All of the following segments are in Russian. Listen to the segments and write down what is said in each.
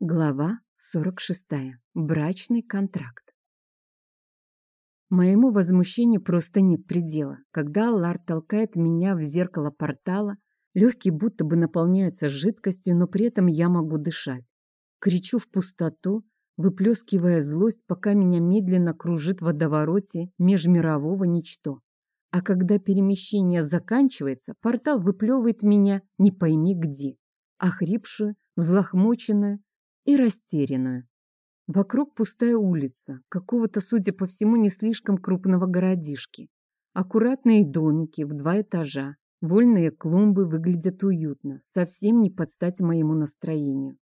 Глава 46. Брачный контракт. Моему возмущению просто нет предела. Когда Лар толкает меня в зеркало портала, легкие будто бы наполняются жидкостью, но при этом я могу дышать. Кричу в пустоту, выплескивая злость, пока меня медленно кружит в водовороте межмирового ничто. А когда перемещение заканчивается, портал выплевывает меня не пойми где, охрипшую, взлохмоченную, и растерянную. Вокруг пустая улица, какого-то, судя по всему, не слишком крупного городишки. Аккуратные домики в два этажа, вольные клумбы выглядят уютно, совсем не под стать моему настроению.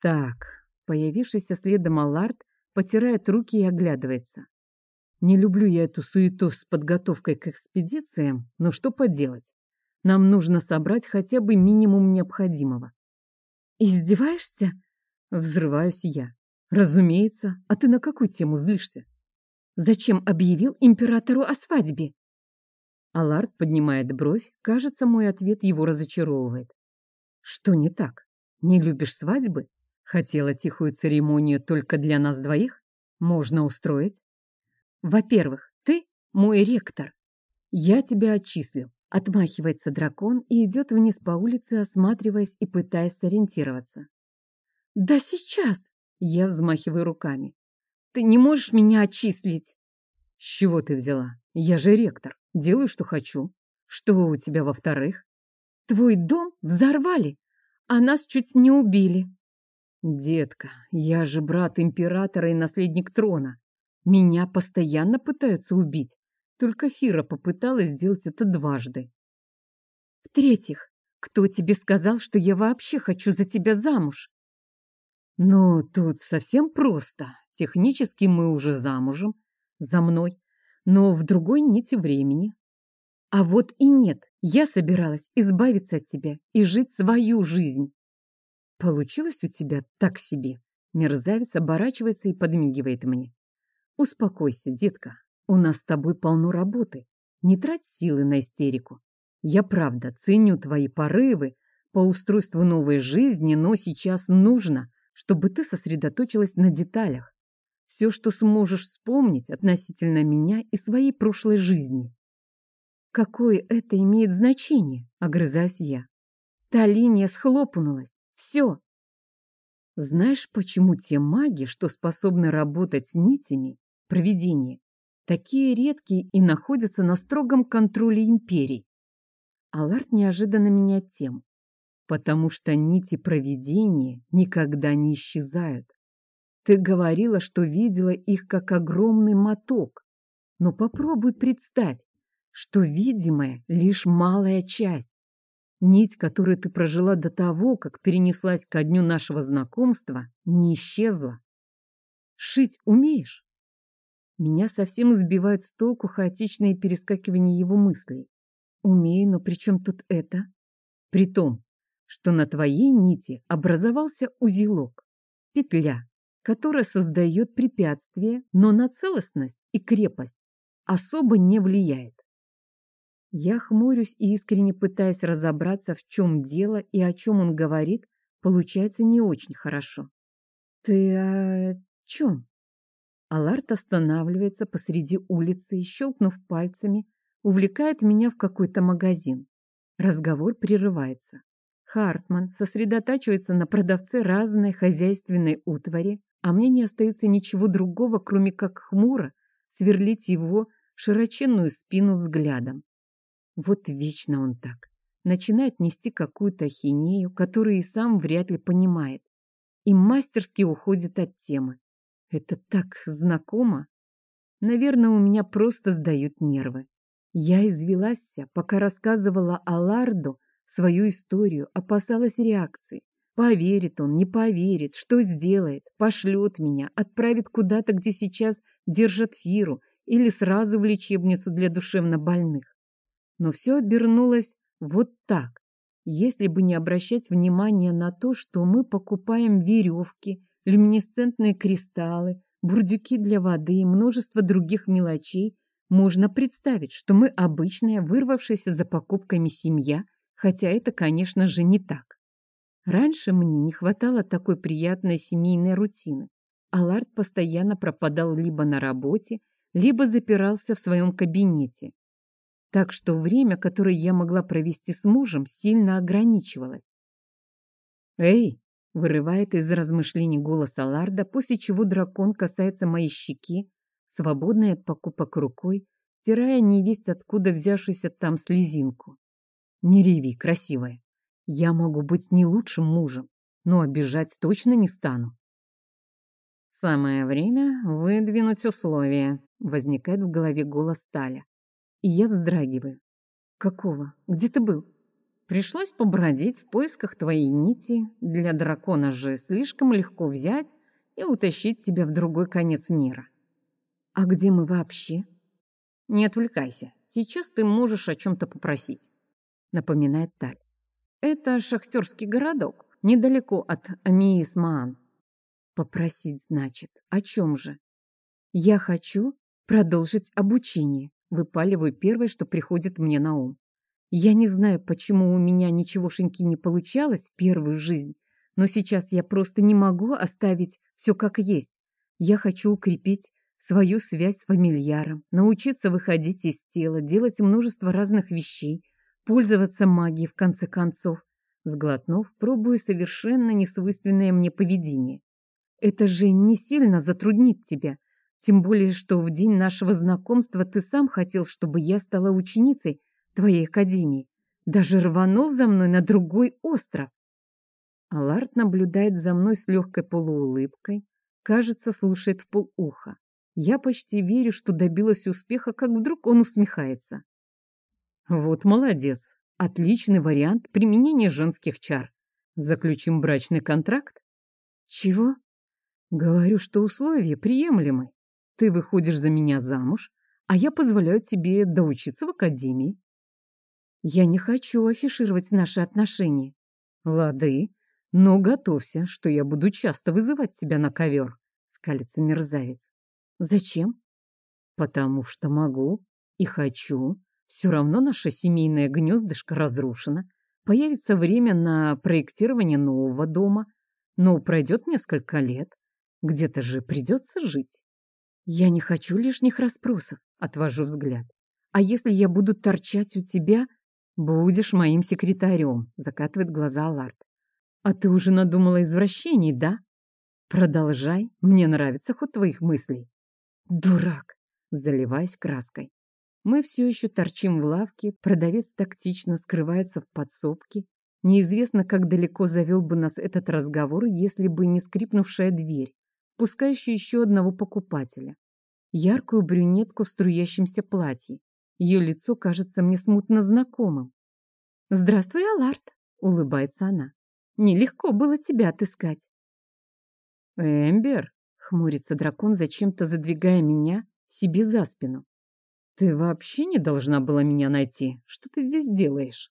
Так, появившийся следом Аллард потирает руки и оглядывается. Не люблю я эту суету с подготовкой к экспедициям, но что поделать? Нам нужно собрать хотя бы минимум необходимого. «Издеваешься?» Взрываюсь я. Разумеется. А ты на какую тему злишься? Зачем объявил императору о свадьбе? Аларт поднимает бровь. Кажется, мой ответ его разочаровывает. Что не так? Не любишь свадьбы? Хотела тихую церемонию только для нас двоих? Можно устроить? Во-первых, ты мой ректор. Я тебя отчислил. Отмахивается дракон и идет вниз по улице, осматриваясь и пытаясь сориентироваться. «Да сейчас!» — я взмахиваю руками. «Ты не можешь меня отчислить!» «С чего ты взяла? Я же ректор, делаю, что хочу. Что у тебя во-вторых?» «Твой дом взорвали, а нас чуть не убили». «Детка, я же брат императора и наследник трона. Меня постоянно пытаются убить. Только Фира попыталась сделать это дважды. В-третьих, кто тебе сказал, что я вообще хочу за тебя замуж? Ну, тут совсем просто. Технически мы уже замужем, за мной, но в другой нити времени. А вот и нет, я собиралась избавиться от тебя и жить свою жизнь. Получилось у тебя так себе. Мерзавец оборачивается и подмигивает мне. Успокойся, детка, у нас с тобой полно работы. Не трать силы на истерику. Я правда ценю твои порывы по устройству новой жизни, но сейчас нужно, чтобы ты сосредоточилась на деталях. Все, что сможешь вспомнить относительно меня и своей прошлой жизни. Какое это имеет значение, огрызаюсь я. Та линия схлопнулась. Все. Знаешь, почему те маги, что способны работать с нитями, провидения, такие редкие и находятся на строгом контроле империи? Аларт неожиданно меняет тему потому что нити провидения никогда не исчезают. Ты говорила, что видела их как огромный моток. Но попробуй представь, что видимая лишь малая часть. Нить, которую ты прожила до того, как перенеслась ко дню нашего знакомства, не исчезла. Шить умеешь? Меня совсем сбивают с толку хаотичные перескакивания его мыслей. Умею, но при чем тут это? Притом, что на твоей нити образовался узелок, петля, которая создает препятствие, но на целостность и крепость особо не влияет. Я хмурюсь и искренне пытаясь разобраться, в чем дело и о чем он говорит, получается не очень хорошо. Ты о чем? Аларт останавливается посреди улицы и, щелкнув пальцами, увлекает меня в какой-то магазин. Разговор прерывается. Хартман сосредотачивается на продавце разной хозяйственной утвари, а мне не остается ничего другого, кроме как хмуро сверлить его широченную спину взглядом. Вот вечно он так. Начинает нести какую-то ахинею, которую и сам вряд ли понимает. И мастерски уходит от темы. Это так знакомо. Наверное, у меня просто сдают нервы. Я извелась, пока рассказывала о Ларду свою историю, опасалась реакции. Поверит он, не поверит, что сделает, пошлет меня, отправит куда-то, где сейчас держат Фиру, или сразу в лечебницу для душевнобольных. Но все обернулось вот так. Если бы не обращать внимания на то, что мы покупаем веревки, люминесцентные кристаллы, бурдюки для воды и множество других мелочей, можно представить, что мы обычная, вырвавшаяся за покупками семья, хотя это, конечно же, не так. Раньше мне не хватало такой приятной семейной рутины. Аларт постоянно пропадал либо на работе, либо запирался в своем кабинете. Так что время, которое я могла провести с мужем, сильно ограничивалось. «Эй!» — вырывает из размышлений голос Аларда, после чего дракон касается моей щеки, свободной от покупок рукой, стирая невесть откуда взявшуюся там слезинку. «Не реви, красивая. Я могу быть не лучшим мужем, но обижать точно не стану». «Самое время выдвинуть условия», — возникает в голове голос Таля. И я вздрагиваю. «Какого? Где ты был?» Пришлось побродить в поисках твоей нити. Для дракона же слишком легко взять и утащить тебя в другой конец мира. А где мы вообще? Не отвлекайся. Сейчас ты можешь о чем-то попросить, напоминает Таль. Это шахтерский городок, недалеко от Амиисмаан. Попросить, значит, о чем же? Я хочу продолжить обучение. Выпаливаю первое, что приходит мне на ум. Я не знаю, почему у меня ничегошеньки не получалось в первую жизнь, но сейчас я просто не могу оставить все как есть. Я хочу укрепить свою связь с фамильяром, научиться выходить из тела, делать множество разных вещей, пользоваться магией в конце концов. Сглотнув, пробую совершенно несвойственное мне поведение. Это же не сильно затруднит тебя, тем более, что в день нашего знакомства ты сам хотел, чтобы я стала ученицей твоей академии. Даже рванул за мной на другой остров. Аларт наблюдает за мной с легкой полуулыбкой, кажется, слушает в полуха. Я почти верю, что добилась успеха, как вдруг он усмехается. Вот молодец. Отличный вариант применения женских чар. Заключим брачный контракт? Чего? Говорю, что условия приемлемы. Ты выходишь за меня замуж, а я позволяю тебе доучиться в академии. Я не хочу афишировать наши отношения. Лады, но готовься, что я буду часто вызывать тебя на ковер, скалится мерзавец. Зачем? Потому что могу и хочу. Все равно наше семейное гнездышко разрушено. Появится время на проектирование нового дома, но пройдет несколько лет. Где-то же придется жить. Я не хочу лишних расспросов, отвожу взгляд. А если я буду торчать у тебя, «Будешь моим секретарем», — закатывает глаза Аларт. «А ты уже надумала извращений, да? Продолжай, мне нравится ход твоих мыслей». «Дурак!» — заливаясь краской. Мы все еще торчим в лавке, продавец тактично скрывается в подсобке. Неизвестно, как далеко завел бы нас этот разговор, если бы не скрипнувшая дверь, пускающая еще одного покупателя. Яркую брюнетку в струящемся платье, ее лицо кажется мне смутно знакомым. «Здравствуй, Аларт!» — улыбается она. «Нелегко было тебя отыскать». «Эмбер!» — хмурится дракон, зачем-то задвигая меня себе за спину. «Ты вообще не должна была меня найти. Что ты здесь делаешь?»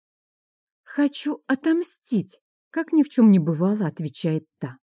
«Хочу отомстить!» — как ни в чем не бывало, отвечает та.